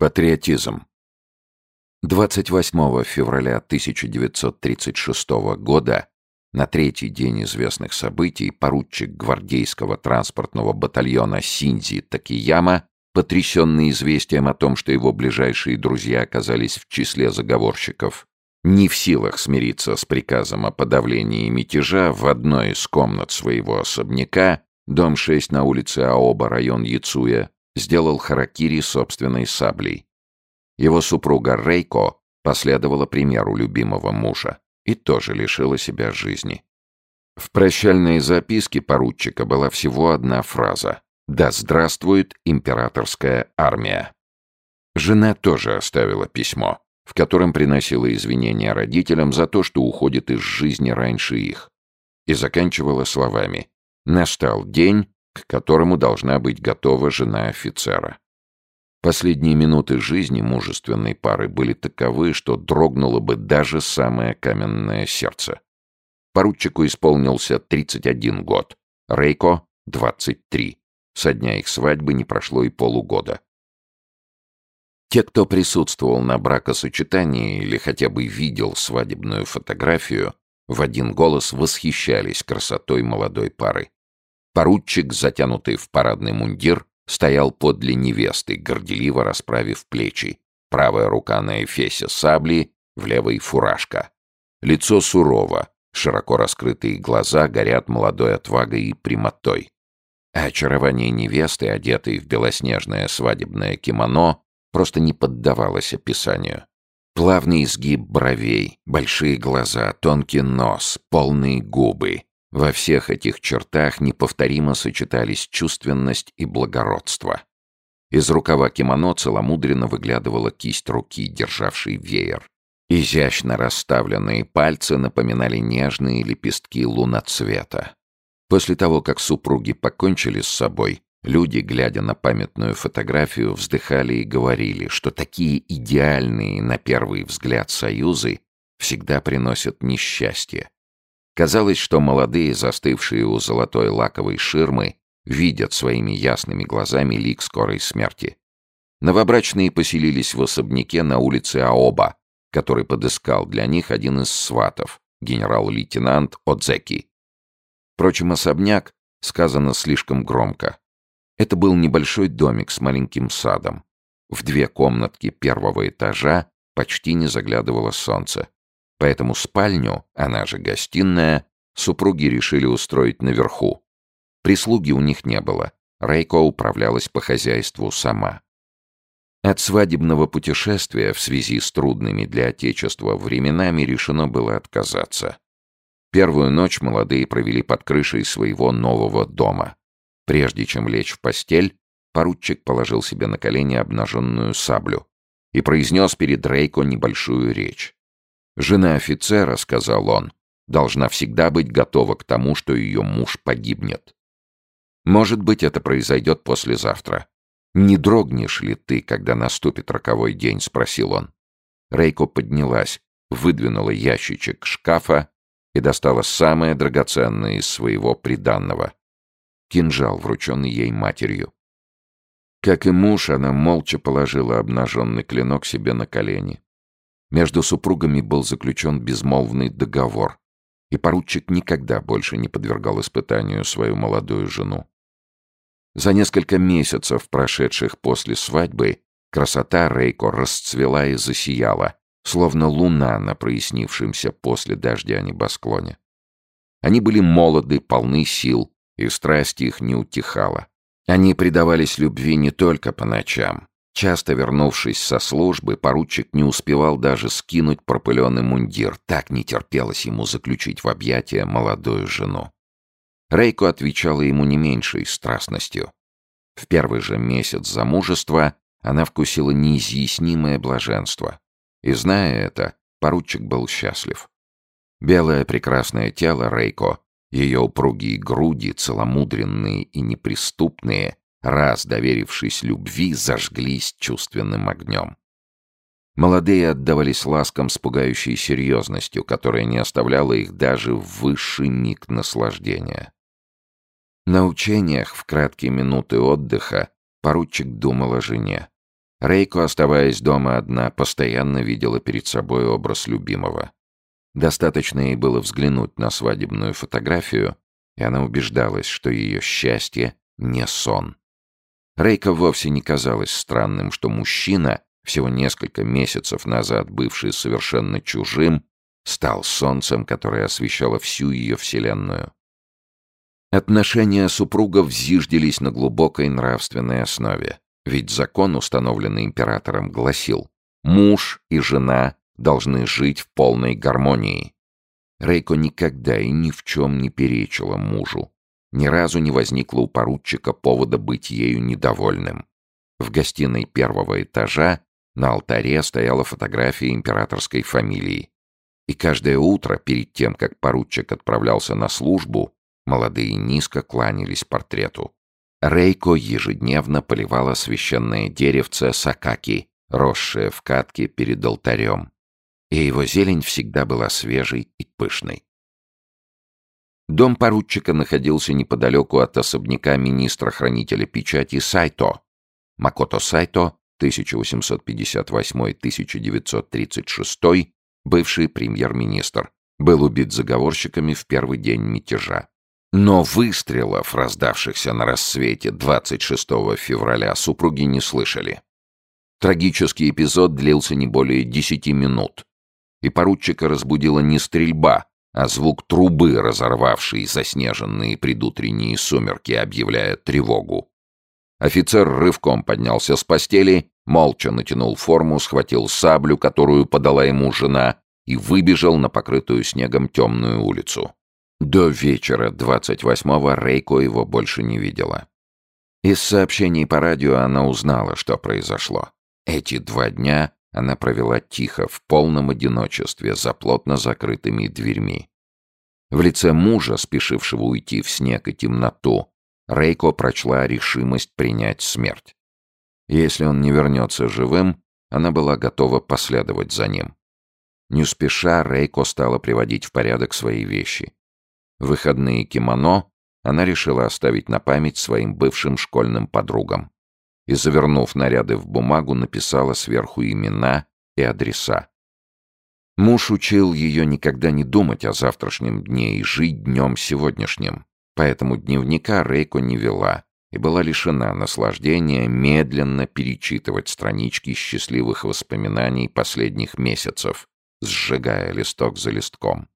Патриотизм. 28 февраля 1936 года, на третий день известных событий, поручик гвардейского транспортного батальона Синдзи Такияма, потрясенный известием о том, что его ближайшие друзья оказались в числе заговорщиков, не в силах смириться с приказом о подавлении мятежа в одной из комнат своего особняка, дом 6 на улице Аоба, район Яцуя, сделал харакири собственной саблей. Его супруга Рейко последовала примеру любимого мужа и тоже лишила себя жизни. В прощальной записке поручика была всего одна фраза «Да здравствует императорская армия». Жена тоже оставила письмо, в котором приносила извинения родителям за то, что уходит из жизни раньше их, и заканчивала словами «Настал день, к которому должна быть готова жена офицера. Последние минуты жизни мужественной пары были таковы, что дрогнуло бы даже самое каменное сердце. Поручику исполнился 31 год, Рейко — 23. Со дня их свадьбы не прошло и полугода. Те, кто присутствовал на бракосочетании или хотя бы видел свадебную фотографию, в один голос восхищались красотой молодой пары. Поручик, затянутый в парадный мундир, стоял подле невесты, горделиво расправив плечи. Правая рука на эфесе сабли, в левой фуражка. Лицо сурово, широко раскрытые глаза горят молодой отвагой и прямотой. А очарование невесты, одетой в белоснежное свадебное кимоно, просто не поддавалось описанию. Плавный изгиб бровей, большие глаза, тонкий нос, полные губы, во всех этих чертах неповторимо сочетались чувственность и благородство. Из рукава кимоно целомудренно выглядывала кисть руки, державшей веер. Изящно расставленные пальцы напоминали нежные лепестки луноцвета. После того, как супруги покончили с собой, люди, глядя на памятную фотографию, вздыхали и говорили, что такие идеальные на первый взгляд союзы всегда приносят несчастье. Казалось, что молодые, застывшие у золотой лаковой ширмы, видят своими ясными глазами лик скорой смерти. Новобрачные поселились в особняке на улице Аоба, который подыскал для них один из сватов, генерал-лейтенант Одзеки. Впрочем, особняк сказано слишком громко. Это был небольшой домик с маленьким садом. В две комнатки первого этажа почти не заглядывало солнце. Поэтому спальню, она же гостиная, супруги решили устроить наверху. Прислуги у них не было. Рейко управлялась по хозяйству сама. От свадебного путешествия в связи с трудными для Отечества временами решено было отказаться. Первую ночь молодые провели под крышей своего нового дома. Прежде чем лечь в постель, поручик положил себе на колени обнаженную саблю и произнес перед Рейко небольшую речь. Жена офицера, сказал он, должна всегда быть готова к тому, что ее муж погибнет. Может быть, это произойдет послезавтра. Не дрогнешь ли ты, когда наступит роковой день? спросил он. Рейко поднялась, выдвинула ящичек шкафа и достала самое драгоценное из своего приданного — кинжал, врученный ей матерью. Как и муж, она молча положила обнаженный клинок себе на колени. Между супругами был заключен безмолвный договор, и поручик никогда больше не подвергал испытанию свою молодую жену. За несколько месяцев, прошедших после свадьбы, красота Рейко расцвела и засияла, словно луна на прояснившемся после дождя небосклоне. Они были молоды, полны сил, и страсть их не утихала. Они предавались любви не только по ночам, Часто вернувшись со службы, поручик не успевал даже скинуть пропыленный мундир, так не терпелось ему заключить в объятия молодую жену. Рейко отвечала ему не меньшей страстностью. В первый же месяц замужества она вкусила неизъяснимое блаженство. И зная это, поручик был счастлив. Белое прекрасное тело Рейко, ее упругие груди, целомудренные и неприступные, раз доверившись любви, зажглись чувственным огнем. Молодые отдавались ласкам с пугающей серьезностью, которая не оставляла их даже в высший миг наслаждения. На учениях в краткие минуты отдыха поручик думал о жене. Рейко, оставаясь дома одна, постоянно видела перед собой образ любимого. Достаточно ей было взглянуть на свадебную фотографию, и она убеждалась, что ее счастье не сон. Рейка вовсе не казалось странным, что мужчина, всего несколько месяцев назад бывший совершенно чужим, стал солнцем, которое освещало всю ее вселенную. Отношения супругов зиждились на глубокой нравственной основе, ведь закон, установленный императором, гласил «муж и жена должны жить в полной гармонии». Рейко никогда и ни в чем не перечила мужу. Ни разу не возникло у поручика повода быть ею недовольным. В гостиной первого этажа на алтаре стояла фотография императорской фамилии. И каждое утро, перед тем, как поручик отправлялся на службу, молодые низко кланялись портрету. Рейко ежедневно поливала священное деревце сакаки, росшее в катке перед алтарем. И его зелень всегда была свежей и пышной. Дом поручика находился неподалеку от особняка министра-хранителя печати Сайто. Макото Сайто, 1858-1936, бывший премьер-министр, был убит заговорщиками в первый день мятежа. Но выстрелов, раздавшихся на рассвете 26 февраля, супруги не слышали. Трагический эпизод длился не более 10 минут, и поручика разбудила не стрельба, а звук трубы, разорвавшей заснеженные предутренние сумерки, объявляя тревогу. Офицер рывком поднялся с постели, молча натянул форму, схватил саблю, которую подала ему жена, и выбежал на покрытую снегом темную улицу. До вечера 28-го Рейко его больше не видела. Из сообщений по радио она узнала, что произошло. Эти два дня она провела тихо, в полном одиночестве, за плотно закрытыми дверьми. В лице мужа, спешившего уйти в снег и темноту, Рейко прочла решимость принять смерть. Если он не вернется живым, она была готова последовать за ним. Не спеша Рейко стала приводить в порядок свои вещи. Выходные кимоно она решила оставить на память своим бывшим школьным подругам и, завернув наряды в бумагу, написала сверху имена и адреса. Муж учил ее никогда не думать о завтрашнем дне и жить днем сегодняшним, поэтому дневника Рейко не вела и была лишена наслаждения медленно перечитывать странички счастливых воспоминаний последних месяцев, сжигая листок за листком.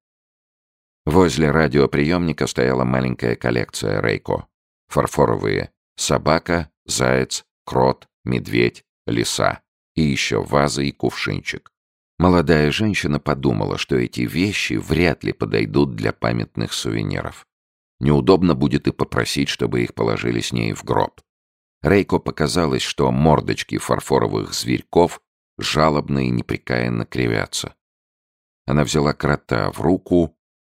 Возле радиоприемника стояла маленькая коллекция Рейко. Фарфоровые собака, заяц, крот, медведь, лиса и еще ваза и кувшинчик. Молодая женщина подумала, что эти вещи вряд ли подойдут для памятных сувениров. Неудобно будет и попросить, чтобы их положили с ней в гроб. Рейко показалось, что мордочки фарфоровых зверьков жалобно и непрекаянно кривятся. Она взяла крота в руку,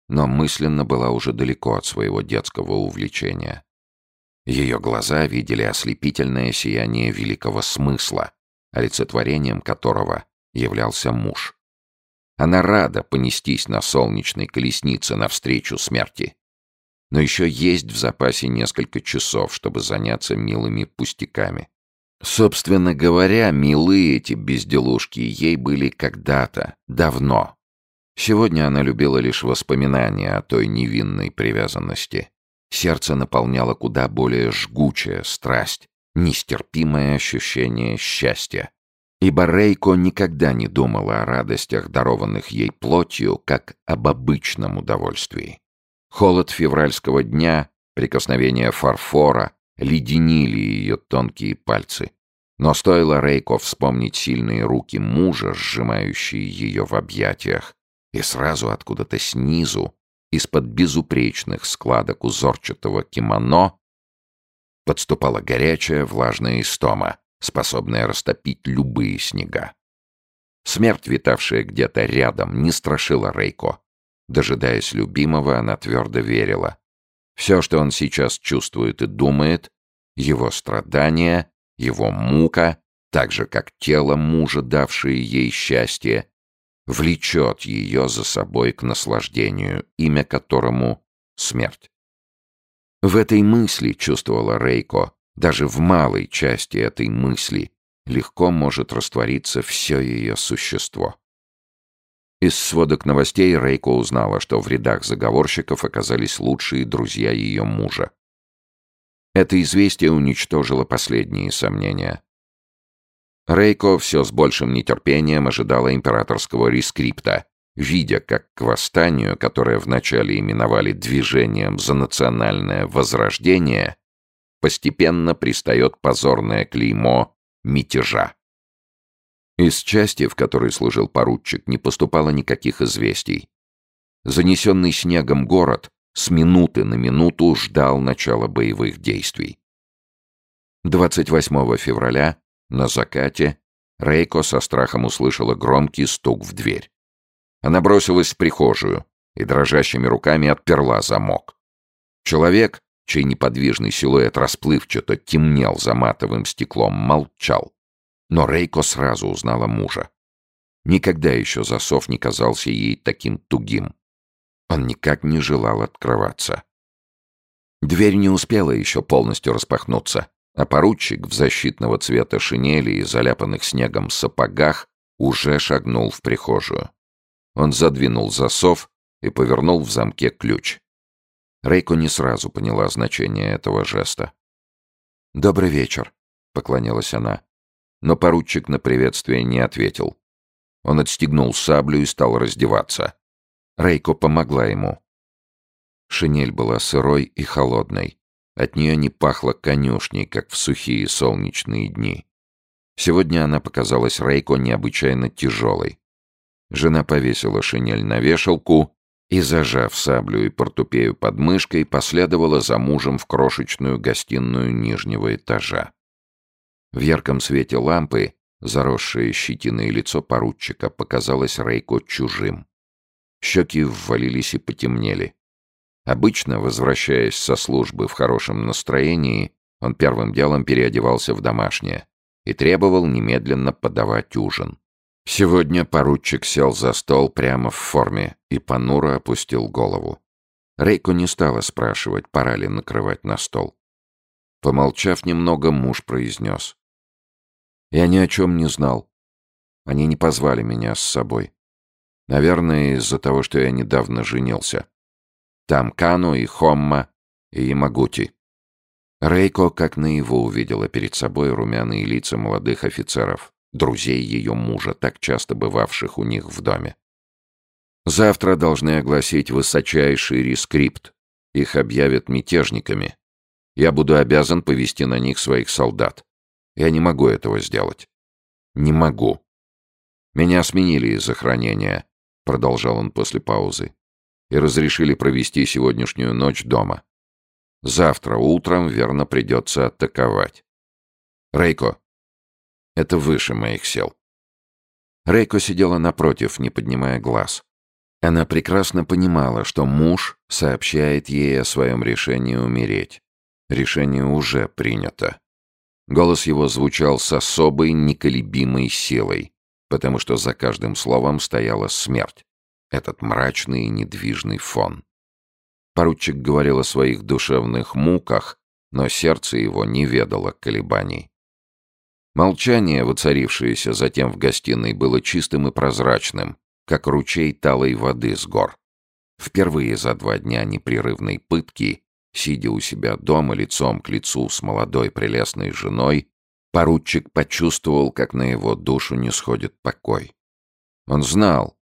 но мысленно была уже далеко от своего детского увлечения. Ее глаза видели ослепительное сияние великого смысла, олицетворением которого являлся муж. Она рада понестись на солнечной колеснице навстречу смерти. Но еще есть в запасе несколько часов, чтобы заняться милыми пустяками. Собственно говоря, милые эти безделушки ей были когда-то, давно. Сегодня она любила лишь воспоминания о той невинной привязанности. Сердце наполняло куда более жгучая страсть, нестерпимое ощущение счастья. Ибо Рейко никогда не думала о радостях, дарованных ей плотью, как об обычном удовольствии. Холод февральского дня, прикосновение фарфора леденили ее тонкие пальцы. Но стоило Рейко вспомнить сильные руки мужа, сжимающие ее в объятиях, и сразу откуда-то снизу из-под безупречных складок узорчатого кимоно подступала горячая влажная истома, способная растопить любые снега. Смерть, витавшая где-то рядом, не страшила Рейко. Дожидаясь любимого, она твердо верила. Все, что он сейчас чувствует и думает, его страдания, его мука, так же, как тело мужа, давшее ей счастье, влечет ее за собой к наслаждению, имя которому — смерть. В этой мысли чувствовала Рейко, даже в малой части этой мысли, легко может раствориться все ее существо. Из сводок новостей Рейко узнала, что в рядах заговорщиков оказались лучшие друзья ее мужа. Это известие уничтожило последние сомнения. Рейко все с большим нетерпением ожидала императорского рескрипта, видя, как к восстанию, которое вначале именовали «движением за национальное возрождение», постепенно пристает позорное клеймо мятежа. Из части, в которой служил поручик, не поступало никаких известий. Занесенный снегом город с минуты на минуту ждал начала боевых действий. 28 февраля на закате Рейко со страхом услышала громкий стук в дверь. Она бросилась в прихожую и дрожащими руками отперла замок. Человек, чей неподвижный силуэт расплывчато темнел за матовым стеклом, молчал. Но Рейко сразу узнала мужа. Никогда еще засов не казался ей таким тугим. Он никак не желал открываться. Дверь не успела еще полностью распахнуться а поручик в защитного цвета шинели и заляпанных снегом сапогах уже шагнул в прихожую. Он задвинул засов и повернул в замке ключ. Рейко не сразу поняла значение этого жеста. «Добрый вечер», — поклонилась она. Но поручик на приветствие не ответил. Он отстегнул саблю и стал раздеваться. Рейко помогла ему. Шинель была сырой и холодной. От нее не пахло конюшней, как в сухие солнечные дни. Сегодня она показалась Рейко необычайно тяжелой. Жена повесила шинель на вешалку и, зажав саблю и портупею под мышкой, последовала за мужем в крошечную гостиную нижнего этажа. В ярком свете лампы заросшее щетиной лицо поручика показалось Рейко чужим. Щеки ввалились и потемнели. Обычно, возвращаясь со службы в хорошем настроении, он первым делом переодевался в домашнее и требовал немедленно подавать ужин. Сегодня поручик сел за стол прямо в форме и понуро опустил голову. Рейко не стала спрашивать, пора ли накрывать на стол. Помолчав немного, муж произнес. «Я ни о чем не знал. Они не позвали меня с собой. Наверное, из-за того, что я недавно женился. Там Кану и Хомма и Ямагути. Рейко как наяву увидела перед собой румяные лица молодых офицеров, друзей ее мужа, так часто бывавших у них в доме. Завтра должны огласить высочайший рескрипт. Их объявят мятежниками. Я буду обязан повести на них своих солдат. Я не могу этого сделать. Не могу. Меня сменили из охранения, продолжал он после паузы и разрешили провести сегодняшнюю ночь дома. Завтра утром верно придется атаковать. Рейко, это выше моих сил. Рейко сидела напротив, не поднимая глаз. Она прекрасно понимала, что муж сообщает ей о своем решении умереть. Решение уже принято. Голос его звучал с особой неколебимой силой, потому что за каждым словом стояла смерть этот мрачный и недвижный фон. Поручик говорил о своих душевных муках, но сердце его не ведало колебаний. Молчание, воцарившееся затем в гостиной, было чистым и прозрачным, как ручей талой воды с гор. Впервые за два дня непрерывной пытки, сидя у себя дома лицом к лицу с молодой прелестной женой, поручик почувствовал, как на его душу не сходит покой. Он знал,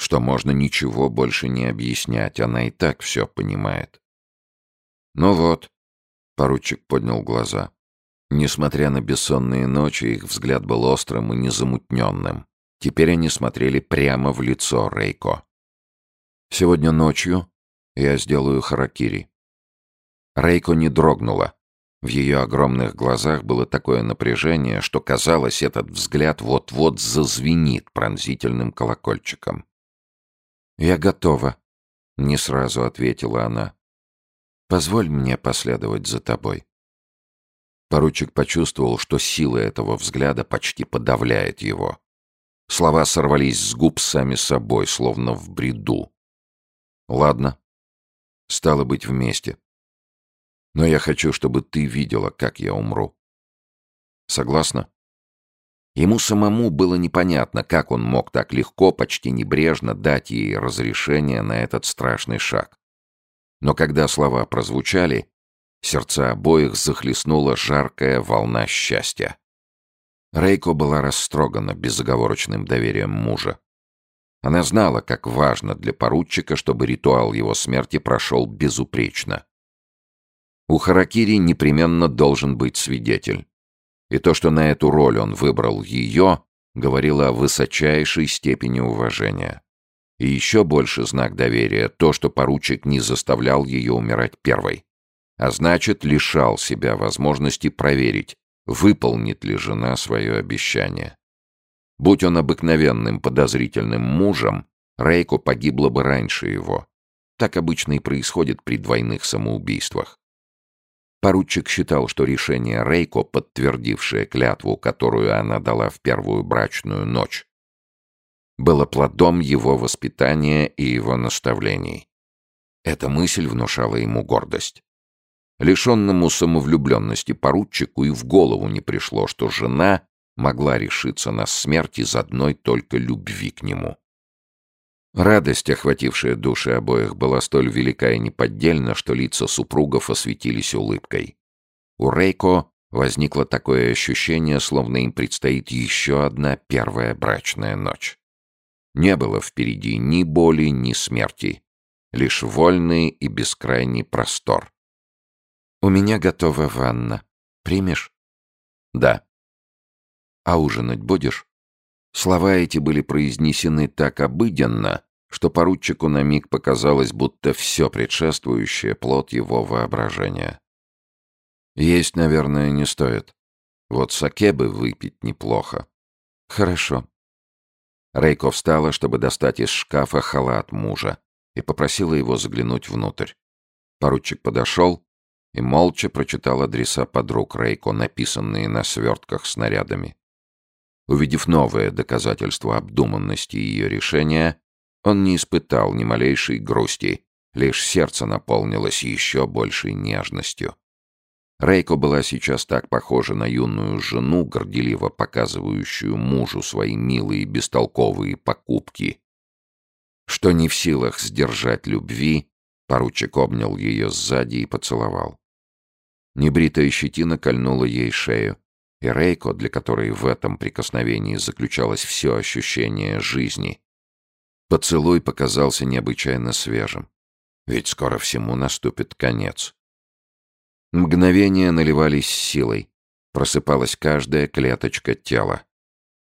что можно ничего больше не объяснять, она и так все понимает. «Ну вот», — поручик поднял глаза. Несмотря на бессонные ночи, их взгляд был острым и незамутненным. Теперь они смотрели прямо в лицо Рейко. «Сегодня ночью я сделаю харакири». Рейко не дрогнула. В ее огромных глазах было такое напряжение, что казалось, этот взгляд вот-вот зазвенит пронзительным колокольчиком. «Я готова», — не сразу ответила она. «Позволь мне последовать за тобой». Поручик почувствовал, что сила этого взгляда почти подавляет его. Слова сорвались с губ сами собой, словно в бреду. «Ладно. Стало быть вместе. Но я хочу, чтобы ты видела, как я умру. Согласна?» Ему самому было непонятно, как он мог так легко, почти небрежно дать ей разрешение на этот страшный шаг. Но когда слова прозвучали, сердца обоих захлестнула жаркая волна счастья. Рейко была растрогана безоговорочным доверием мужа. Она знала, как важно для поручика, чтобы ритуал его смерти прошел безупречно. У Харакири непременно должен быть свидетель. И то, что на эту роль он выбрал ее, говорило о высочайшей степени уважения. И еще больше знак доверия то, что поручик не заставлял ее умирать первой. А значит, лишал себя возможности проверить, выполнит ли жена свое обещание. Будь он обыкновенным подозрительным мужем, Рейко погибла бы раньше его. Так обычно и происходит при двойных самоубийствах. Поручик считал, что решение Рейко, подтвердившее клятву, которую она дала в первую брачную ночь, было плодом его воспитания и его наставлений. Эта мысль внушала ему гордость. Лишенному самовлюбленности поручику и в голову не пришло, что жена могла решиться на смерть из одной только любви к нему. Радость, охватившая души обоих, была столь велика и неподдельна, что лица супругов осветились улыбкой. У Рейко возникло такое ощущение, словно им предстоит еще одна первая брачная ночь. Не было впереди ни боли, ни смерти, лишь вольный и бескрайний простор. «У меня готова ванна. Примешь?» «Да». «А ужинать будешь?» Слова эти были произнесены так обыденно, что поручику на миг показалось, будто все предшествующее — плод его воображения. Есть, наверное, не стоит. Вот саке бы выпить неплохо. Хорошо. Рейко встала, чтобы достать из шкафа халат мужа, и попросила его заглянуть внутрь. Поручик подошел и молча прочитал адреса подруг Рейко, написанные на свертках снарядами. Увидев новое доказательство обдуманности ее решения, он не испытал ни малейшей грусти, лишь сердце наполнилось еще большей нежностью. Рейко была сейчас так похожа на юную жену, горделиво показывающую мужу свои милые бестолковые покупки, что не в силах сдержать любви, поручик обнял ее сзади и поцеловал. Небритая щетина кольнула ей шею, и Рейко, для которой в этом прикосновении заключалось все ощущение жизни, поцелуй показался необычайно свежим. Ведь скоро всему наступит конец. Мгновения наливались силой. Просыпалась каждая клеточка тела.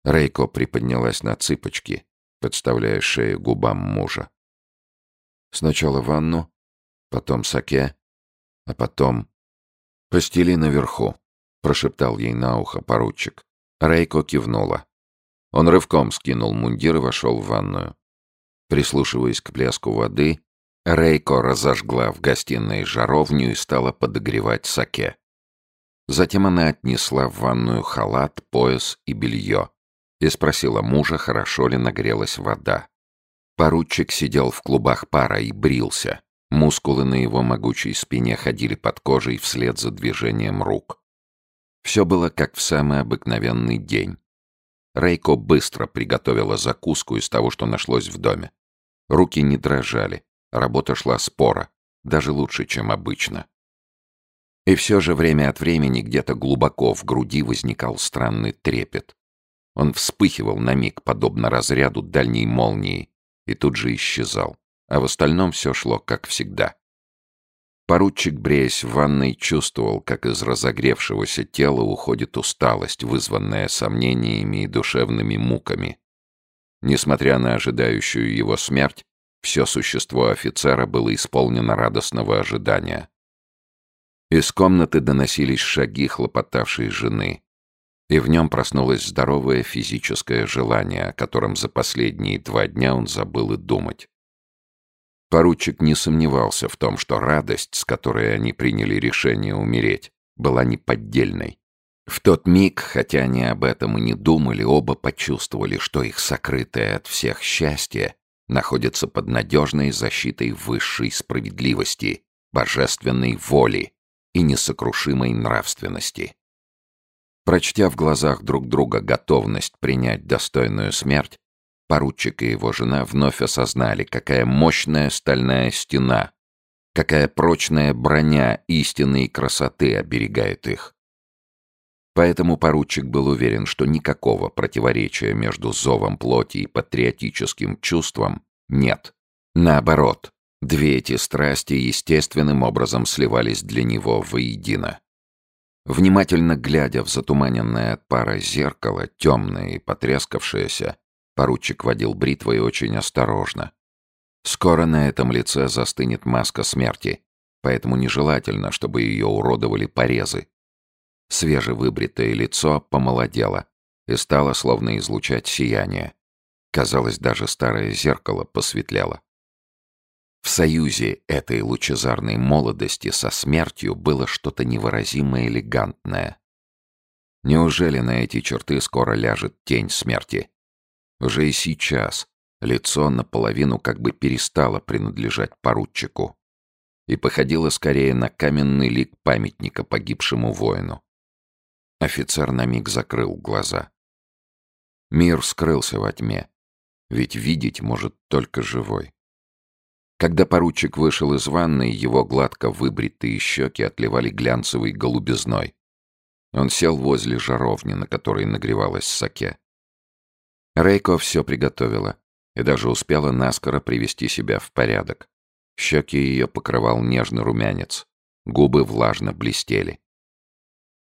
Рейко приподнялась на цыпочки, подставляя шею губам мужа. Сначала ванну, потом саке, а потом... «Постели наверху», прошептал ей на ухо поручик. Рейко кивнула. Он рывком скинул мундир и вошел в ванную. Прислушиваясь к плеску воды, Рейко разожгла в гостиной жаровню и стала подогревать саке. Затем она отнесла в ванную халат, пояс и белье и спросила мужа, хорошо ли нагрелась вода. Поручик сидел в клубах пара и брился. Мускулы на его могучей спине ходили под кожей вслед за движением рук. Все было как в самый обыкновенный день. Рейко быстро приготовила закуску из того, что нашлось в доме. Руки не дрожали, работа шла спора, даже лучше, чем обычно. И все же время от времени где-то глубоко в груди возникал странный трепет. Он вспыхивал на миг, подобно разряду дальней молнии, и тут же исчезал. А в остальном все шло как всегда. Поручик, бреясь в ванной, чувствовал, как из разогревшегося тела уходит усталость, вызванная сомнениями и душевными муками. Несмотря на ожидающую его смерть, все существо офицера было исполнено радостного ожидания. Из комнаты доносились шаги хлопотавшей жены, и в нем проснулось здоровое физическое желание, о котором за последние два дня он забыл и думать. Поручик не сомневался в том, что радость, с которой они приняли решение умереть, была неподдельной. В тот миг, хотя они об этом и не думали, оба почувствовали, что их сокрытое от всех счастье находится под надежной защитой высшей справедливости, божественной воли и несокрушимой нравственности. Прочтя в глазах друг друга готовность принять достойную смерть, поручик и его жена вновь осознали, какая мощная стальная стена, какая прочная броня истинной красоты оберегает их. Поэтому поручик был уверен, что никакого противоречия между зовом плоти и патриотическим чувством нет. Наоборот, две эти страсти естественным образом сливались для него воедино. Внимательно глядя в затуманенное от пара зеркало, темное и потрескавшееся, поручик водил бритвой очень осторожно. Скоро на этом лице застынет маска смерти, поэтому нежелательно, чтобы ее уродовали порезы. Свежевыбритое лицо помолодело и стало словно излучать сияние. Казалось, даже старое зеркало посветлело. В союзе этой лучезарной молодости со смертью было что-то невыразимо элегантное. Неужели на эти черты скоро ляжет тень смерти? Уже и сейчас лицо наполовину как бы перестало принадлежать поручику и походило скорее на каменный лик памятника погибшему воину. Офицер на миг закрыл глаза. Мир скрылся во тьме, ведь видеть может только живой. Когда поручик вышел из ванной, его гладко выбритые щеки отливали глянцевой голубизной. Он сел возле жаровни, на которой нагревалась саке. Рейко все приготовила и даже успела наскоро привести себя в порядок. Щеки ее покрывал нежный румянец, губы влажно блестели.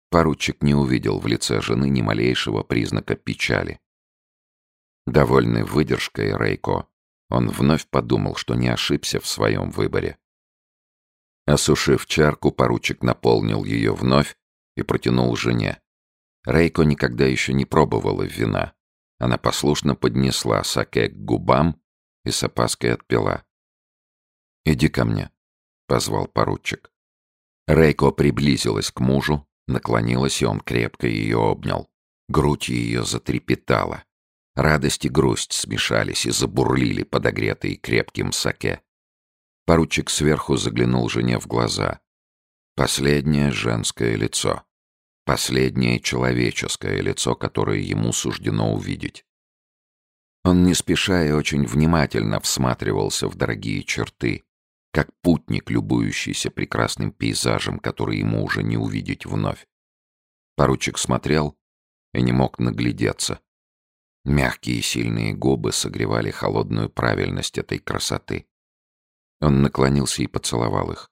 Поручик не увидел в лице жены ни малейшего признака печали. Довольный выдержкой Рейко, он вновь подумал, что не ошибся в своем выборе. Осушив чарку, поручик наполнил ее вновь и протянул жене. Рейко никогда еще не пробовала вина. Она послушно поднесла саке к губам и с опаской отпила. «Иди ко мне», — позвал поручик. Рейко приблизилась к мужу, Наклонилась, и он крепко ее обнял. Грудь ее затрепетала. Радость и грусть смешались и забурлили, подогретые крепким саке. Поручик сверху заглянул жене в глаза. Последнее женское лицо. Последнее человеческое лицо, которое ему суждено увидеть. Он не спеша и очень внимательно всматривался в дорогие черты, как путник, любующийся прекрасным пейзажем, который ему уже не увидеть вновь. Поручик смотрел и не мог наглядеться. Мягкие сильные губы согревали холодную правильность этой красоты. Он наклонился и поцеловал их.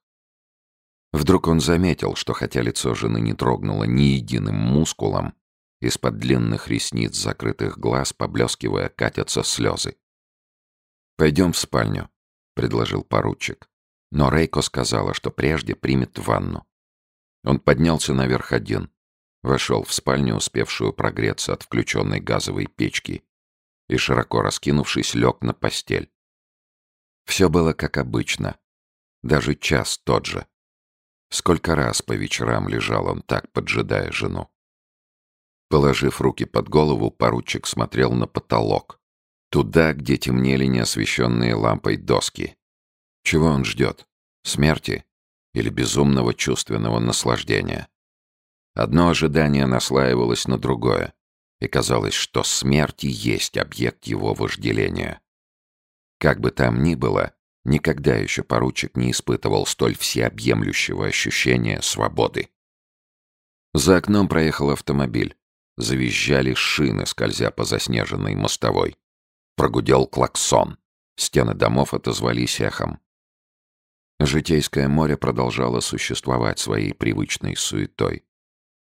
Вдруг он заметил, что хотя лицо жены не трогнуло ни единым мускулом, из-под длинных ресниц закрытых глаз, поблескивая, катятся слезы. «Пойдем в спальню», — предложил поручик. Но Рейко сказала, что прежде примет ванну. Он поднялся наверх один, вошел в спальню, успевшую прогреться от включенной газовой печки, и, широко раскинувшись, лег на постель. Все было как обычно. Даже час тот же. Сколько раз по вечерам лежал он так, поджидая жену. Положив руки под голову, поручик смотрел на потолок. Туда, где темнели неосвещенные лампой доски, чего он ждет? Смерти? Или безумного чувственного наслаждения? Одно ожидание наслаивалось на другое, и казалось, что смерть и есть объект его вожделения. Как бы там ни было, никогда еще поручик не испытывал столь всеобъемлющего ощущения свободы. За окном проехал автомобиль. Завизжали шины, скользя по заснеженной мостовой. Прогудел клаксон. Стены домов отозвались эхом. Житейское море продолжало существовать своей привычной суетой.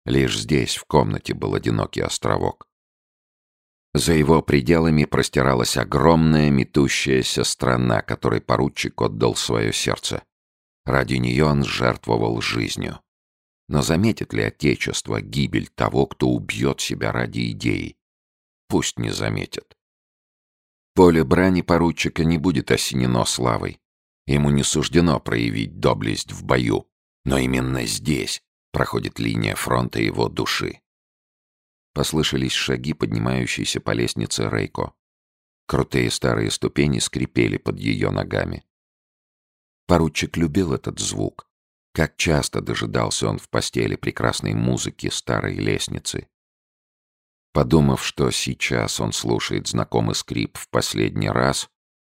Лишь здесь, в комнате, был одинокий островок. За его пределами простиралась огромная метущаяся страна, которой поручик отдал свое сердце. Ради нее он жертвовал жизнью. Но заметит ли Отечество гибель того, кто убьет себя ради идеи? Пусть не заметит. Поле брани поручика не будет осенено славой. Ему не суждено проявить доблесть в бою, но именно здесь проходит линия фронта его души. Послышались шаги, поднимающиеся по лестнице Рейко. Крутые старые ступени скрипели под ее ногами. Поручик любил этот звук. Как часто дожидался он в постели прекрасной музыки старой лестницы. Подумав, что сейчас он слушает знакомый скрип в последний раз,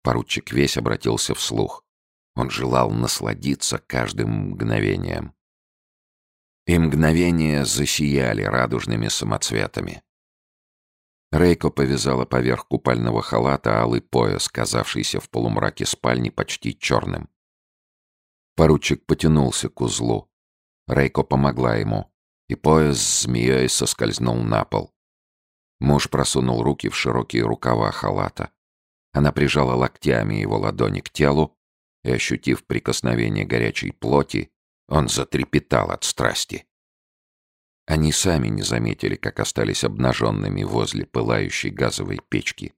поручик весь обратился вслух. Он желал насладиться каждым мгновением. И мгновения засияли радужными самоцветами. Рейко повязала поверх купального халата алый пояс, казавшийся в полумраке спальни почти черным. Поручик потянулся к узлу. Рейко помогла ему, и пояс с змеей соскользнул на пол. Муж просунул руки в широкие рукава халата. Она прижала локтями его ладони к телу, и, ощутив прикосновение горячей плоти, он затрепетал от страсти. Они сами не заметили, как остались обнаженными возле пылающей газовой печки.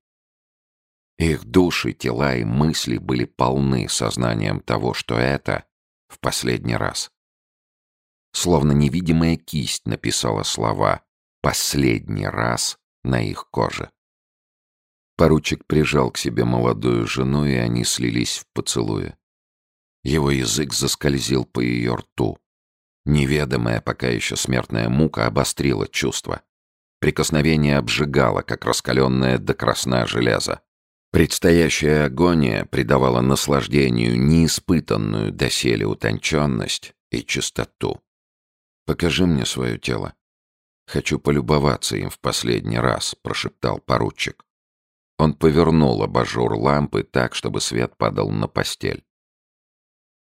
Их души, тела и мысли были полны сознанием того, что это в последний раз. Словно невидимая кисть написала слова «последний раз» на их коже. Поручик прижал к себе молодую жену, и они слились в поцелуе. Его язык заскользил по ее рту. Неведомая пока еще смертная мука обострила чувство. Прикосновение обжигало, как раскаленное до красна железо. Предстоящая агония придавала наслаждению неиспытанную доселе утонченность и чистоту. «Покажи мне свое тело. Хочу полюбоваться им в последний раз», — прошептал поручик. Он повернул абажур лампы так, чтобы свет падал на постель.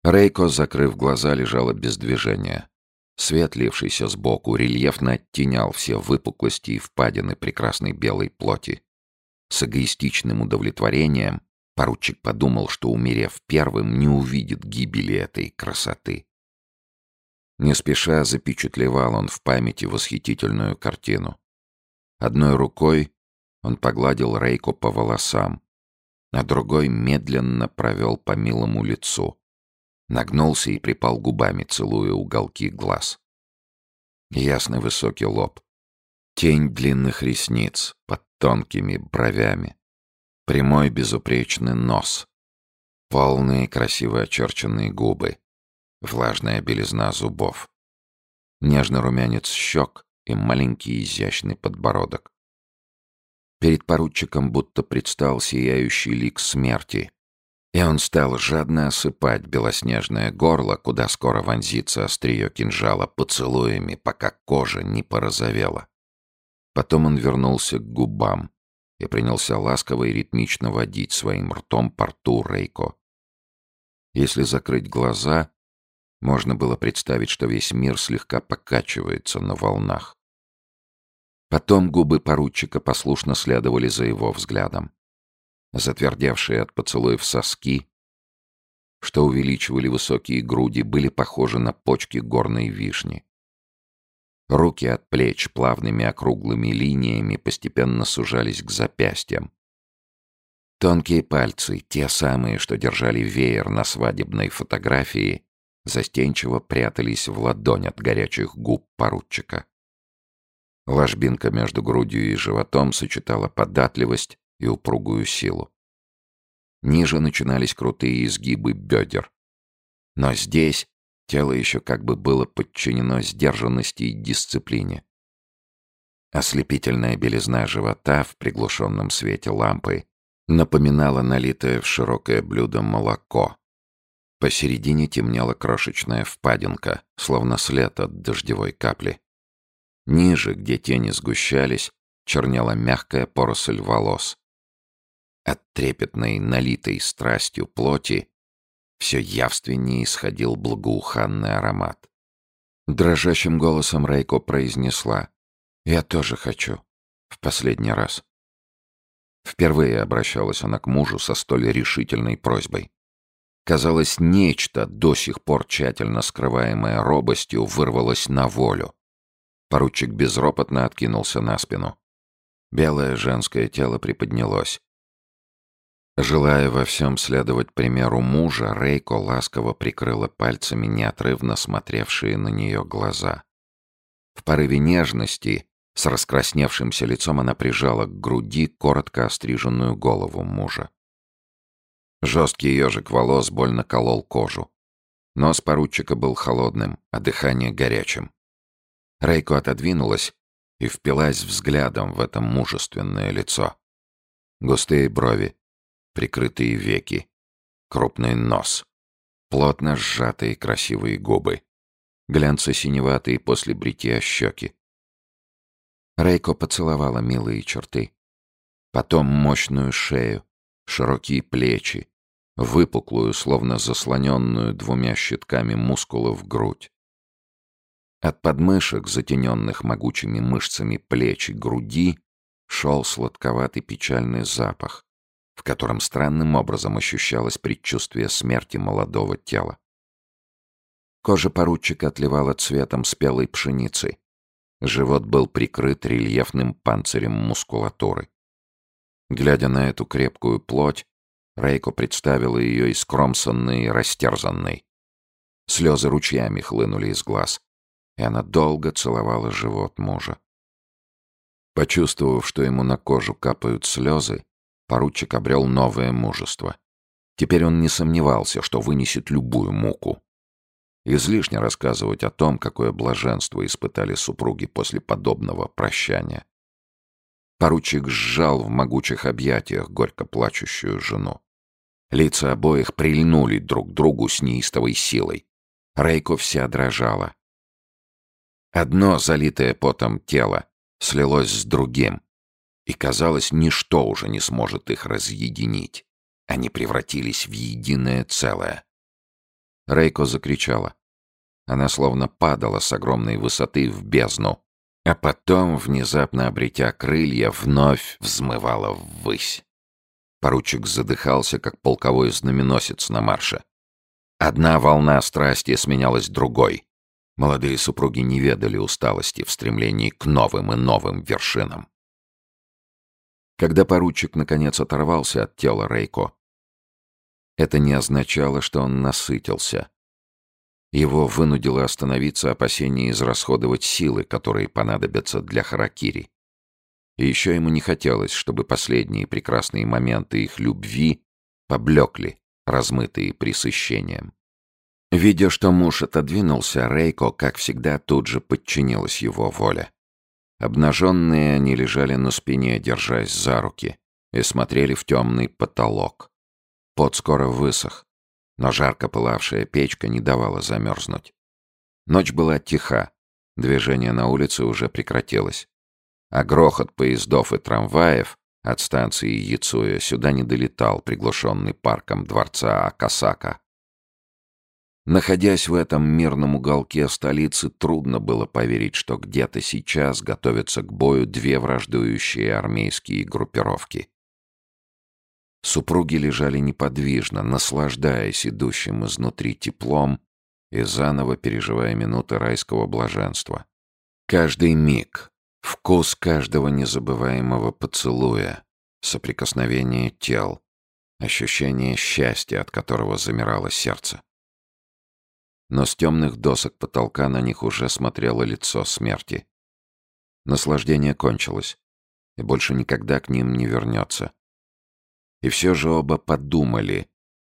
Рейко, закрыв глаза, лежала без движения. Свет, лившийся сбоку, рельефно оттенял все выпуклости и впадины прекрасной белой плоти. С эгоистичным удовлетворением поручик подумал, что, умерев первым, не увидит гибели этой красоты. Не спеша запечатлевал он в памяти восхитительную картину. Одной рукой он погладил Рейко по волосам, а другой медленно провел по милому лицу. Нагнулся и припал губами, целуя уголки глаз. Ясный высокий лоб. Тень длинных ресниц под тонкими бровями. Прямой безупречный нос. Полные красиво очерченные губы. Влажная белизна зубов. Нежный румянец щек и маленький изящный подбородок. Перед поручиком будто предстал сияющий лик смерти, и он стал жадно осыпать белоснежное горло, куда скоро вонзится острие кинжала, поцелуями, пока кожа не порозовела. Потом он вернулся к губам и принялся ласково и ритмично водить своим ртом по рту Рейко. Если закрыть глаза, можно было представить, что весь мир слегка покачивается на волнах. Потом губы поручика послушно следовали за его взглядом затвердевшие от поцелуев соски, что увеличивали высокие груди, были похожи на почки горной вишни. Руки от плеч плавными округлыми линиями постепенно сужались к запястьям. Тонкие пальцы, те самые, что держали веер на свадебной фотографии, застенчиво прятались в ладонь от горячих губ поручика. Ложбинка между грудью и животом сочетала податливость и упругую силу. Ниже начинались крутые изгибы бедер. Но здесь тело еще как бы было подчинено сдержанности и дисциплине. Ослепительная белизна живота в приглушенном свете лампы напоминала налитое в широкое блюдо молоко. Посередине темнела крошечная впадинка, словно след от дождевой капли. Ниже, где тени сгущались, чернела мягкая поросль волос. От трепетной, налитой страстью плоти все явственнее исходил благоуханный аромат. Дрожащим голосом Рейко произнесла «Я тоже хочу. В последний раз». Впервые обращалась она к мужу со столь решительной просьбой. Казалось, нечто, до сих пор тщательно скрываемое робостью, вырвалось на волю. Поручик безропотно откинулся на спину. Белое женское тело приподнялось. Желая во всем следовать примеру мужа, Рейко ласково прикрыла пальцами неотрывно смотревшие на нее глаза. В порыве нежности, с раскрасневшимся лицом она прижала к груди коротко остриженную голову мужа. Жесткий ежик волос больно колол кожу. Нос поручика был холодным, а дыхание горячим. Рейко отодвинулась и впилась взглядом в это мужественное лицо. Густые брови, прикрытые веки, крупный нос, плотно сжатые красивые губы, глянцо-синеватые после бритья щеки. Рейко поцеловала милые черты. Потом мощную шею, широкие плечи, выпуклую, словно заслоненную двумя щитками мускулов грудь. От подмышек, затененных могучими мышцами плеч и груди, шел сладковатый печальный запах, в котором странным образом ощущалось предчувствие смерти молодого тела. Кожа поручика отливала цветом спелой пшеницы. Живот был прикрыт рельефным панцирем мускулатуры. Глядя на эту крепкую плоть, Рейко представила ее искромсанной и растерзанной. Слезы ручьями хлынули из глаз, и она долго целовала живот мужа. Почувствовав, что ему на кожу капают слезы, поручик обрел новое мужество. Теперь он не сомневался, что вынесет любую муку. Излишне рассказывать о том, какое блаженство испытали супруги после подобного прощания. Поручик сжал в могучих объятиях горько плачущую жену. Лица обоих прильнули друг к другу с неистовой силой. Рейко вся дрожала. Одно залитое потом тело слилось с другим, и, казалось, ничто уже не сможет их разъединить. Они превратились в единое целое. Рейко закричала. Она словно падала с огромной высоты в бездну, а потом, внезапно обретя крылья, вновь взмывала ввысь. Поручик задыхался, как полковой знаменосец на марше. Одна волна страсти сменялась другой. Молодые супруги не ведали усталости в стремлении к новым и новым вершинам. Когда поручик наконец оторвался от тела Рейко, это не означало, что он насытился. Его вынудило остановиться опасение израсходовать силы, которые понадобятся для харакири. И еще ему не хотелось, чтобы последние прекрасные моменты их любви поблекли, размытые присыщением. Видя, что муж отодвинулся, Рейко, как всегда, тут же подчинилась его воле. Обнаженные они лежали на спине, держась за руки, и смотрели в темный потолок. Пот скоро высох, но жарко пылавшая печка не давала замерзнуть. Ночь была тиха, движение на улице уже прекратилось. А грохот поездов и трамваев от станции Яцуя сюда не долетал, приглушенный парком дворца Акасака. Находясь в этом мирном уголке столицы, трудно было поверить, что где-то сейчас готовятся к бою две враждующие армейские группировки. Супруги лежали неподвижно, наслаждаясь идущим изнутри теплом и заново переживая минуты райского блаженства. Каждый миг, вкус каждого незабываемого поцелуя, соприкосновение тел, ощущение счастья, от которого замирало сердце. Но с темных досок потолка на них уже смотрело лицо смерти. Наслаждение кончилось, и больше никогда к ним не вернется. И все же оба подумали,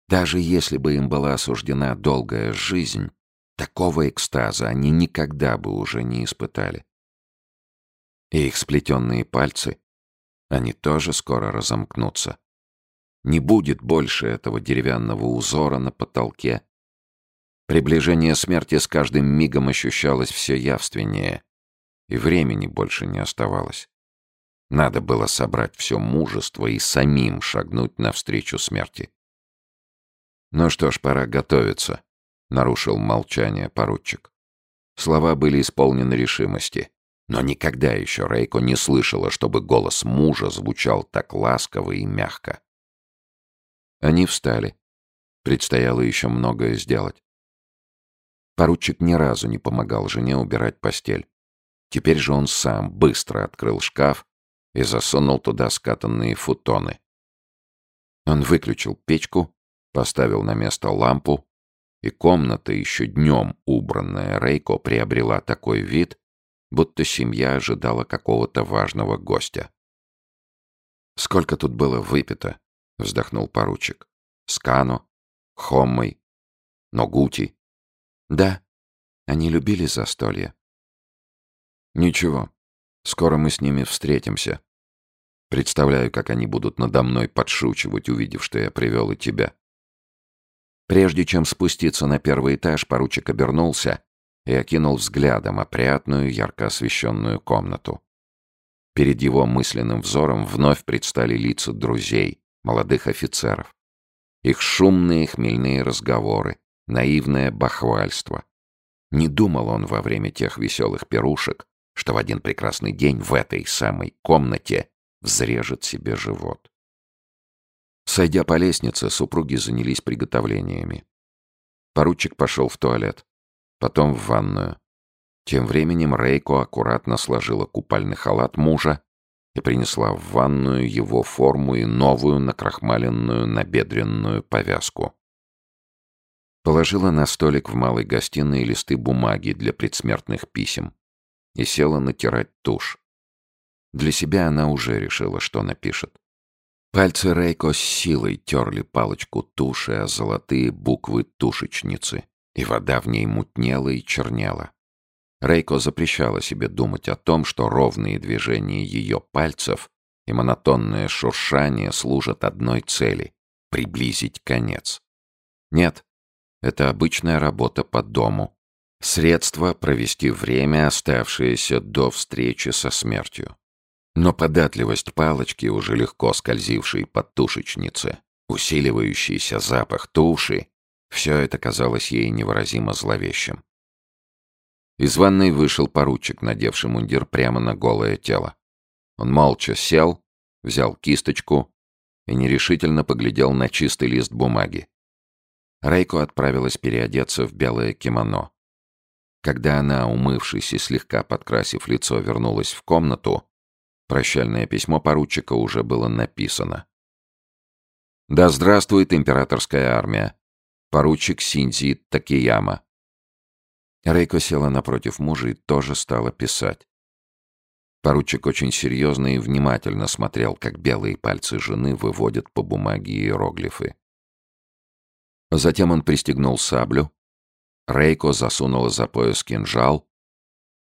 даже если бы им была осуждена долгая жизнь, такого экстаза они никогда бы уже не испытали. И их сплетенные пальцы, они тоже скоро разомкнутся. Не будет больше этого деревянного узора на потолке. Приближение смерти с каждым мигом ощущалось все явственнее, и времени больше не оставалось. Надо было собрать все мужество и самим шагнуть навстречу смерти. «Ну что ж, пора готовиться», — нарушил молчание поручик. Слова были исполнены решимости, но никогда еще Рейко не слышала, чтобы голос мужа звучал так ласково и мягко. Они встали. Предстояло еще многое сделать. Поручик ни разу не помогал жене убирать постель. Теперь же он сам быстро открыл шкаф и засунул туда скатанные футоны. Он выключил печку, поставил на место лампу, и комната, еще днем убранная Рейко, приобрела такой вид, будто семья ожидала какого-то важного гостя. «Сколько тут было выпито?» — вздохнул поручик. «Скано, Хоммой, Ногути». «Да, они любили застолье». «Ничего, Скоро мы с ними встретимся. Представляю, как они будут надо мной подшучивать, увидев, что я привел и тебя. Прежде чем спуститься на первый этаж, поручик обернулся и окинул взглядом опрятную, ярко освещенную комнату. Перед его мысленным взором вновь предстали лица друзей, молодых офицеров. Их шумные хмельные разговоры, наивное бахвальство. Не думал он во время тех веселых пирушек, что в один прекрасный день в этой самой комнате взрежет себе живот. Сойдя по лестнице, супруги занялись приготовлениями. Поручик пошел в туалет, потом в ванную. Тем временем Рейко аккуратно сложила купальный халат мужа и принесла в ванную его форму и новую накрахмаленную набедренную повязку. Положила на столик в малой гостиной листы бумаги для предсмертных писем и села натирать тушь. Для себя она уже решила, что напишет. Пальцы Рейко с силой терли палочку туши, а золотые буквы тушечницы, и вода в ней мутнела и чернела. Рейко запрещала себе думать о том, что ровные движения ее пальцев и монотонное шуршание служат одной цели — приблизить конец. Нет, это обычная работа по дому. Средство провести время, оставшееся до встречи со смертью. Но податливость палочки, уже легко скользившей под тушечнице, усиливающийся запах туши, все это казалось ей невыразимо зловещим. Из ванной вышел поручик, надевший мундир прямо на голое тело. Он молча сел, взял кисточку и нерешительно поглядел на чистый лист бумаги. Рейко отправилась переодеться в белое кимоно. Когда она, умывшись и слегка подкрасив лицо, вернулась в комнату, прощальное письмо поручика уже было написано. «Да здравствует императорская армия! Поручик Синзи Такияма. Рейко села напротив мужа и тоже стала писать. Поручик очень серьезно и внимательно смотрел, как белые пальцы жены выводят по бумаге иероглифы. Затем он пристегнул саблю, Рейко засунула за пояс кинжал,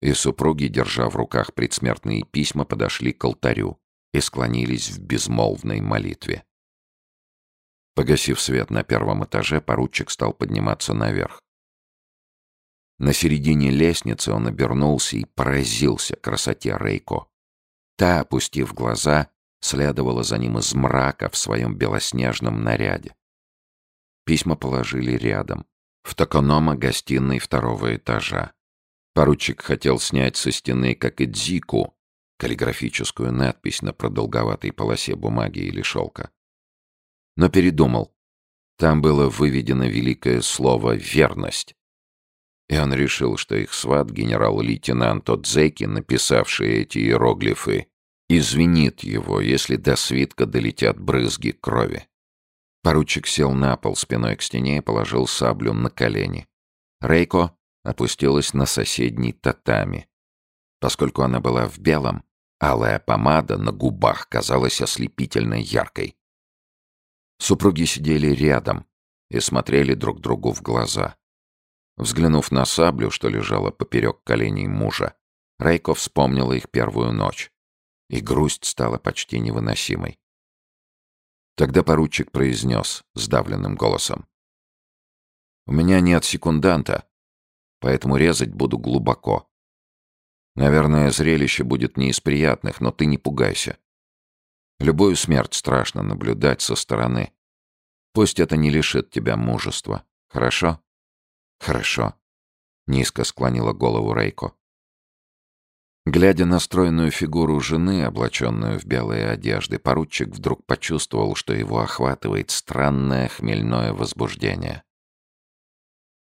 и супруги, держа в руках предсмертные письма, подошли к алтарю и склонились в безмолвной молитве. Погасив свет на первом этаже, поручик стал подниматься наверх. На середине лестницы он обернулся и поразился красоте Рейко. Та, опустив глаза, следовала за ним из мрака в своем белоснежном наряде. Письма положили рядом, в токонома гостиной второго этажа. Поручик хотел снять со стены, как и дзику, каллиграфическую надпись на продолговатой полосе бумаги или шелка. Но передумал. Там было выведено великое слово «верность», и он решил, что их сват, генерал-лейтенант Отзеки, написавший эти иероглифы, извинит его, если до свитка долетят брызги крови. Поручик сел на пол спиной к стене и положил саблю на колени. Рейко опустилась на соседний татами. Поскольку она была в белом, алая помада на губах казалась ослепительно яркой. Супруги сидели рядом и смотрели друг другу в глаза. Взглянув на саблю, что лежала поперек коленей мужа, Рейко вспомнила их первую ночь, и грусть стала почти невыносимой. Тогда поручик произнес сдавленным голосом. «У меня нет секунданта, поэтому резать буду глубоко. Наверное, зрелище будет не из приятных, но ты не пугайся. Любую смерть страшно наблюдать со стороны. Пусть это не лишит тебя мужества, хорошо?» «Хорошо», — низко склонила голову Рейко. Глядя на стройную фигуру жены, облаченную в белые одежды, поручик вдруг почувствовал, что его охватывает странное хмельное возбуждение.